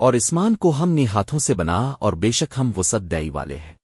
اور اسمان کو ہم نے ہاتھوں سے بنا اور بے شک ہم وسط دائی والے ہیں۔